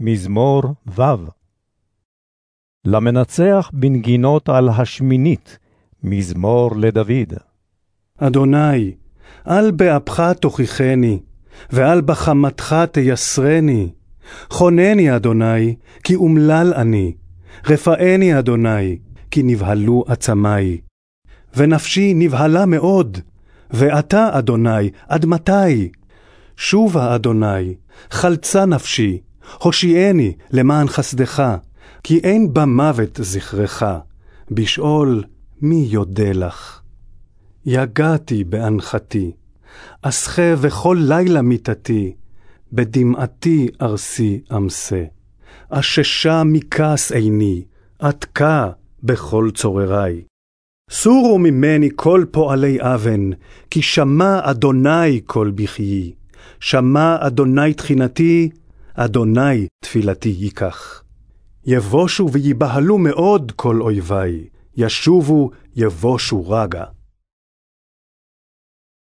מזמור ו' למנצח בנגינות על השמינית, מזמור לדוד. אדוני, אל באפך תוכיחני, ואל בחמתך תייסרני. חונני, אדוני, כי אומלל אני. רפאני, אדוני, כי נבהלו עצמי. ונפשי נבהלה מאוד, ואתה, אדוני, עד מתי? שובה, אדוני, חלצה נפשי, הושיעני למען חסדך, כי אין במוות זכרך, בשאול מי יודה לך. יגעתי באנחתי, אסחה וכל לילה מיתתי, בדמעתי ארסי אמסה. אששה מכעס עיני, עתקה בכל צוררי. סורו ממני כל פועלי אבן, כי שמע אדוני כל בכיי. שמע אדוני תחינתי, אדוני תפילתי ייקח. יבושו ויבהלו מאוד כל אויבי, ישובו יבושו רגע.